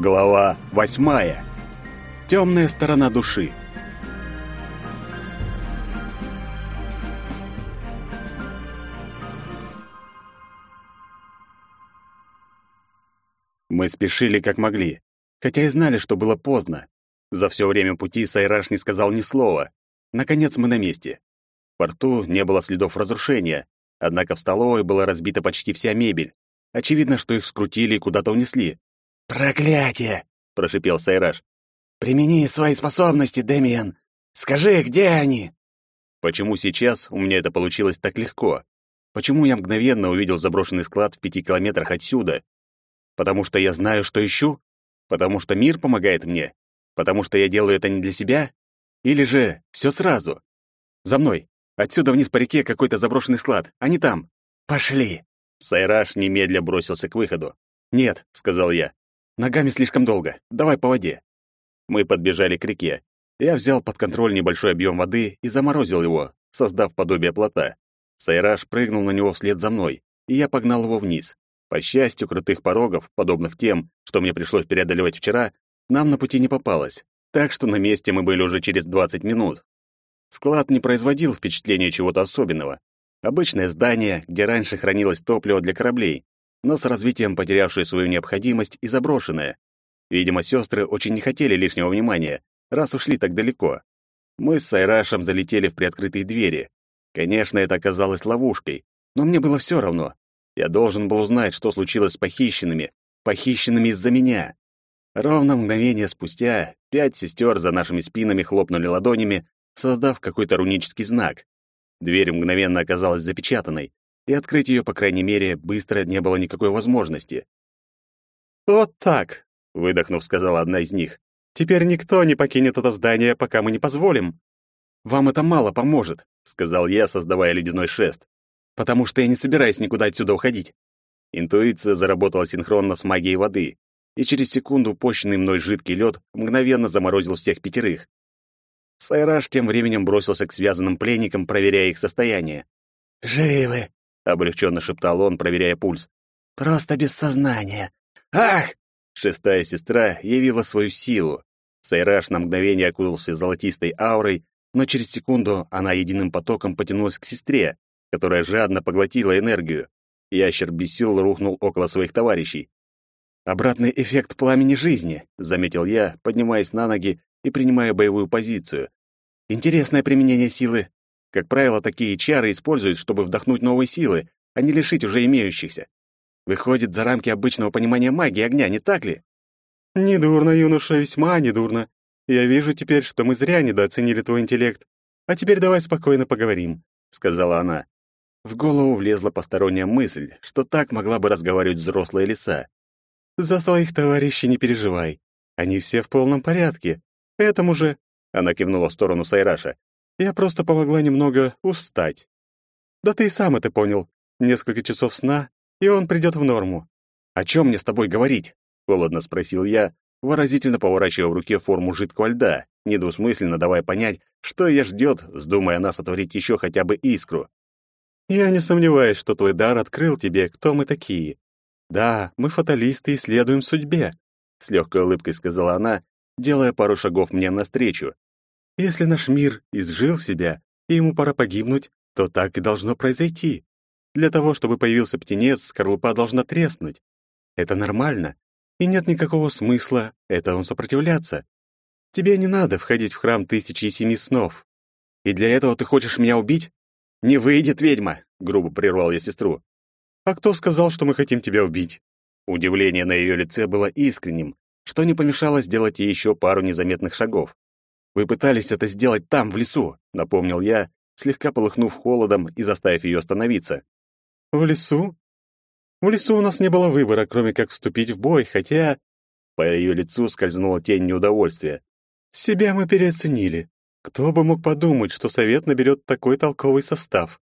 Глава восьмая. Темная сторона души. Мы спешили как могли, хотя и знали, что было поздно. За все время пути Сайраш не сказал ни слова. Наконец мы на месте. В порту не было следов разрушения, однако в столовой была разбита почти вся мебель. Очевидно, что их скрутили и куда-то унесли. «Проклятие!» — прошипел Сайраш. «Примени свои способности, Дэмиен. Скажи, где они?» Почему сейчас у меня это получилось так легко? Почему я мгновенно увидел заброшенный склад в пяти километрах отсюда? Потому что я знаю, что ищу? Потому что мир помогает мне? Потому что я делаю это не для себя? Или же все сразу? За мной. Отсюда вниз по реке какой-то заброшенный склад. Они там. Пошли. Сайраш немедля бросился к выходу. «Нет», — сказал я. «Ногами слишком долго. Давай по воде». Мы подбежали к реке. Я взял под контроль небольшой объем воды и заморозил его, создав подобие плота. Сайраш прыгнул на него вслед за мной, и я погнал его вниз. По счастью, крутых порогов, подобных тем, что мне пришлось преодолевать вчера, нам на пути не попалось, так что на месте мы были уже через 20 минут. Склад не производил впечатления чего-то особенного. Обычное здание, где раньше хранилось топливо для кораблей, но с развитием потерявшее свою необходимость и заброшенное. Видимо, сестры очень не хотели лишнего внимания, раз ушли так далеко. Мы с Сайрашем залетели в приоткрытые двери. Конечно, это оказалось ловушкой, но мне было все равно. Я должен был узнать, что случилось с похищенными, похищенными из-за меня. Ровно мгновение спустя пять сестер за нашими спинами хлопнули ладонями, создав какой-то рунический знак. Дверь мгновенно оказалась запечатанной, и открыть ее, по крайней мере, быстро не было никакой возможности. «Вот так», — выдохнув, сказала одна из них. «Теперь никто не покинет это здание, пока мы не позволим». «Вам это мало поможет», — сказал я, создавая ледяной шест потому что я не собираюсь никуда отсюда уходить. Интуиция заработала синхронно с магией воды, и через секунду пущенный мной жидкий лед мгновенно заморозил всех пятерых. Сайраж тем временем бросился к связанным пленникам, проверяя их состояние. «Живы!» — облегченно шептал он, проверяя пульс. «Просто без сознания! Ах!» Шестая сестра явила свою силу. Сайраж на мгновение окутался золотистой аурой, но через секунду она единым потоком потянулась к сестре, которая жадно поглотила энергию. Ящер без сил рухнул около своих товарищей. «Обратный эффект пламени жизни», — заметил я, поднимаясь на ноги и принимая боевую позицию. «Интересное применение силы. Как правило, такие чары используют, чтобы вдохнуть новые силы, а не лишить уже имеющихся. Выходит за рамки обычного понимания магии огня, не так ли?» «Недурно, юноша, весьма недурно. Я вижу теперь, что мы зря недооценили твой интеллект. А теперь давай спокойно поговорим», — сказала она. В голову влезла посторонняя мысль, что так могла бы разговаривать взрослая лиса. «За своих товарищей не переживай. Они все в полном порядке. Этому же...» — она кивнула в сторону Сайраша. «Я просто помогла немного устать. Да ты и сам это понял. Несколько часов сна, и он придет в норму». «О чем мне с тобой говорить?» — холодно спросил я, выразительно поворачивая в руке форму жидкого льда, недвусмысленно давая понять, что я ждет, вздумая нас отворить еще хотя бы искру. Я не сомневаюсь, что твой дар открыл тебе, кто мы такие. Да, мы фаталисты и следуем судьбе, с легкой улыбкой сказала она, делая пару шагов мне навстречу. Если наш мир изжил себя, и ему пора погибнуть, то так и должно произойти. Для того, чтобы появился птенец, скорлупа должна треснуть. Это нормально, и нет никакого смысла этому сопротивляться. Тебе не надо входить в храм тысячи и семи снов. И для этого ты хочешь меня убить? «Не выйдет, ведьма!» — грубо прервал я сестру. «А кто сказал, что мы хотим тебя убить?» Удивление на ее лице было искренним, что не помешало сделать ей еще пару незаметных шагов. «Вы пытались это сделать там, в лесу», — напомнил я, слегка полыхнув холодом и заставив ее остановиться. «В лесу? В лесу у нас не было выбора, кроме как вступить в бой, хотя...» По ее лицу скользнула тень неудовольствия. «Себя мы переоценили. Кто бы мог подумать, что совет наберет такой толковый состав?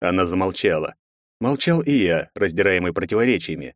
Она замолчала. Молчал и я, раздираемый противоречиями.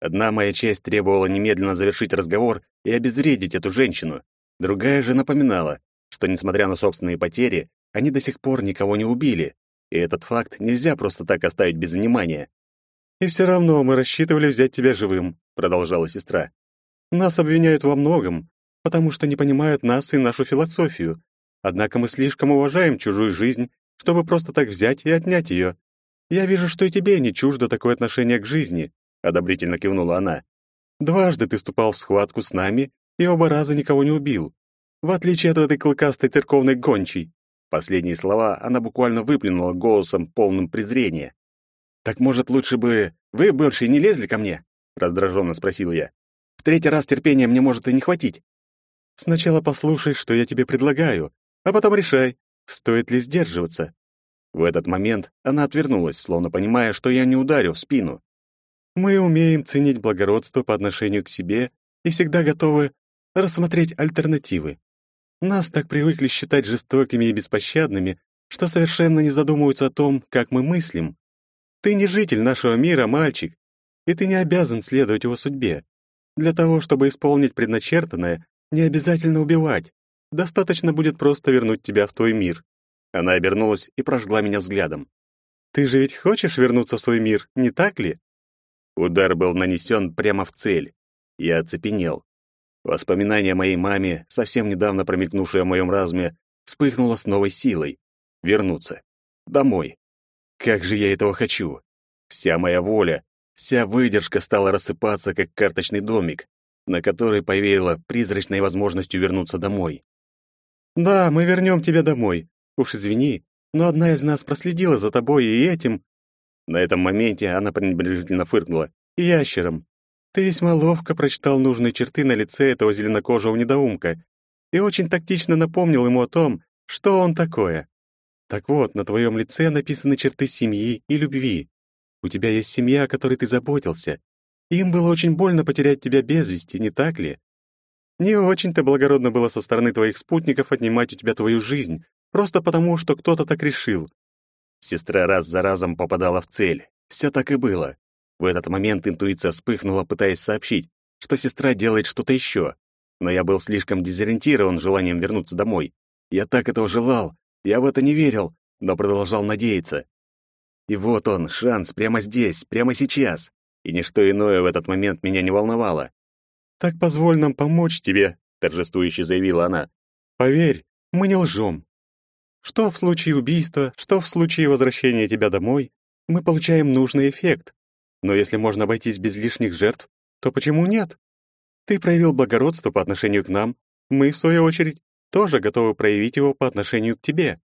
Одна моя часть требовала немедленно завершить разговор и обезвредить эту женщину. Другая же напоминала, что, несмотря на собственные потери, они до сих пор никого не убили, и этот факт нельзя просто так оставить без внимания. «И все равно мы рассчитывали взять тебя живым», — продолжала сестра. Нас обвиняют во многом, потому что не понимают нас и нашу философию. Однако мы слишком уважаем чужую жизнь, чтобы просто так взять и отнять ее. Я вижу, что и тебе не чуждо такое отношение к жизни, одобрительно кивнула она. Дважды ты вступал в схватку с нами и оба раза никого не убил. В отличие от этой клыкастой церковной гончей. Последние слова она буквально выплюнула голосом, полным презрения. «Так, может, лучше бы вы больше не лезли ко мне?» — раздраженно спросил я. «В третий раз терпения мне может и не хватить. Сначала послушай, что я тебе предлагаю, а потом решай, стоит ли сдерживаться». В этот момент она отвернулась, словно понимая, что я не ударю в спину. «Мы умеем ценить благородство по отношению к себе и всегда готовы рассмотреть альтернативы. Нас так привыкли считать жестокими и беспощадными, что совершенно не задумываются о том, как мы мыслим. Ты не житель нашего мира, мальчик, и ты не обязан следовать его судьбе. Для того, чтобы исполнить предначертанное, не обязательно убивать. Достаточно будет просто вернуть тебя в твой мир. Она обернулась и прожгла меня взглядом. Ты же ведь хочешь вернуться в свой мир, не так ли? Удар был нанесен прямо в цель. Я оцепенел. Воспоминание о моей маме, совсем недавно промелькнувшее в моем разуме, вспыхнуло с новой силой. Вернуться. Домой. Как же я этого хочу! Вся моя воля, вся выдержка стала рассыпаться, как карточный домик, на который повеяло призрачной возможностью вернуться домой. «Да, мы вернем тебя домой. Уж извини, но одна из нас проследила за тобой и этим...» На этом моменте она пренебрежительно фыркнула. «Ящером. Ты весьма ловко прочитал нужные черты на лице этого зеленокожего недоумка и очень тактично напомнил ему о том, что он такое. Так вот, на твоем лице написаны черты семьи и любви. У тебя есть семья, о которой ты заботился. Им было очень больно потерять тебя без вести, не так ли? Не очень-то благородно было со стороны твоих спутников отнимать у тебя твою жизнь, просто потому, что кто-то так решил. Сестра раз за разом попадала в цель. Все так и было. В этот момент интуиция вспыхнула, пытаясь сообщить, что сестра делает что-то еще. Но я был слишком дезориентирован желанием вернуться домой. Я так этого желал, я в это не верил, но продолжал надеяться. И вот он, шанс прямо здесь, прямо сейчас. И ничто иное в этот момент меня не волновало. «Так позволь нам помочь тебе», — торжествующе заявила она. «Поверь, мы не лжем. Что в случае убийства, что в случае возвращения тебя домой, мы получаем нужный эффект. Но если можно обойтись без лишних жертв, то почему нет? Ты проявил благородство по отношению к нам, мы, в свою очередь, тоже готовы проявить его по отношению к тебе.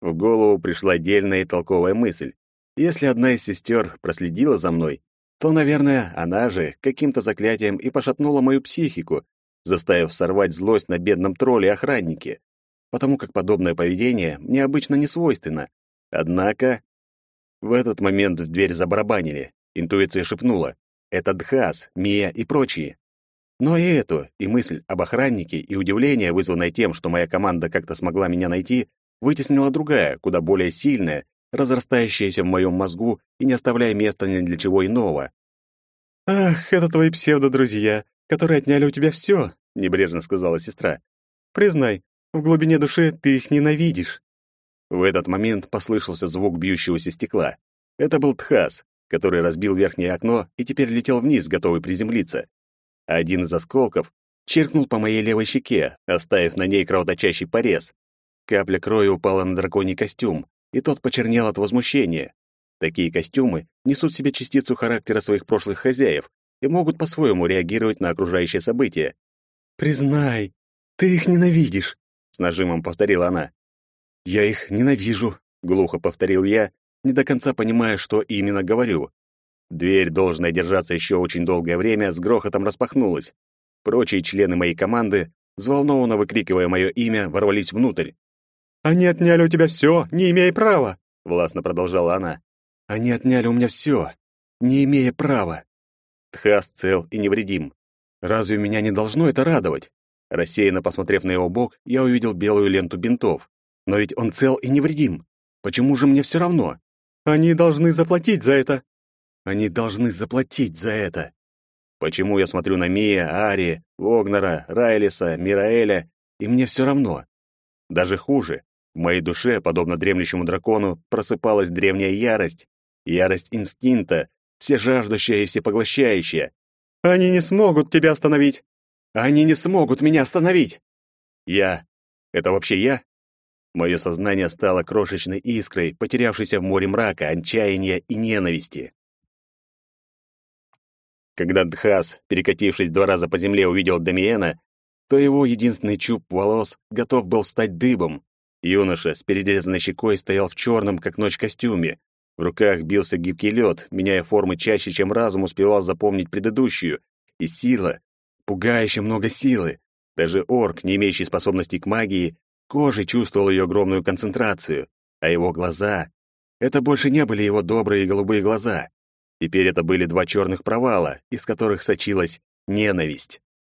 В голову пришла дельная и толковая мысль. Если одна из сестер проследила за мной, то, наверное, она же каким-то заклятием и пошатнула мою психику, заставив сорвать злость на бедном тролле-охраннике, потому как подобное поведение мне обычно не свойственно. Однако в этот момент в дверь забарабанили. Интуиция шепнула: "Это Дхас, Мия и прочие". Но и эту, и мысль об охраннике, и удивление, вызванное тем, что моя команда как-то смогла меня найти, вытеснила другая, куда более сильная, разрастающаяся в моем мозгу и не оставляя места ни для чего иного. «Ах, это твои псевдо-друзья, которые отняли у тебя все», — небрежно сказала сестра. «Признай, в глубине души ты их ненавидишь». В этот момент послышался звук бьющегося стекла. Это был Тхас, который разбил верхнее окно и теперь летел вниз, готовый приземлиться. Один из осколков чиркнул по моей левой щеке, оставив на ней кровоточащий порез. Капля крови упала на драконий костюм, и тот почернел от возмущения. Такие костюмы несут в себе частицу характера своих прошлых хозяев и могут по-своему реагировать на окружающие события. «Признай, ты их ненавидишь», — с нажимом повторила она. «Я их ненавижу», — глухо повторил я, не до конца понимая, что именно говорю. Дверь, должная держаться еще очень долгое время, с грохотом распахнулась. Прочие члены моей команды, взволнованно выкрикивая мое имя, ворвались внутрь. «Они отняли у тебя все, не имея права!» — властно продолжала она. «Они отняли у меня все, не имея права!» Тхас цел и невредим. Разве меня не должно это радовать? Рассеянно посмотрев на его бок, я увидел белую ленту бинтов. Но ведь он цел и невредим. Почему же мне все равно? Они должны заплатить за это. Они должны заплатить за это. Почему я смотрю на Мия, Ари, Вогнера, Райлиса, Мираэля, и мне все равно? Даже хуже. В моей душе, подобно дремлющему дракону, просыпалась древняя ярость. Ярость инстинкта, всежаждущая и всепоглощающая. Они не смогут тебя остановить. Они не смогут меня остановить. Я. Это вообще я? Мое сознание стало крошечной искрой, потерявшейся в море мрака, отчаяния и ненависти. Когда Дхас, перекатившись два раза по земле, увидел Дамиена, то его единственный чуб волос готов был стать дыбом. Юноша с перерезанной щекой стоял в черном, как ночь, костюме. В руках бился гибкий лед, меняя формы чаще, чем разум успевал запомнить предыдущую. И сила, пугающе много силы. Даже орк, не имеющий способностей к магии, кожей чувствовал ее огромную концентрацию. А его глаза... Это больше не были его добрые голубые глаза. Теперь это были два черных провала, из которых сочилась ненависть.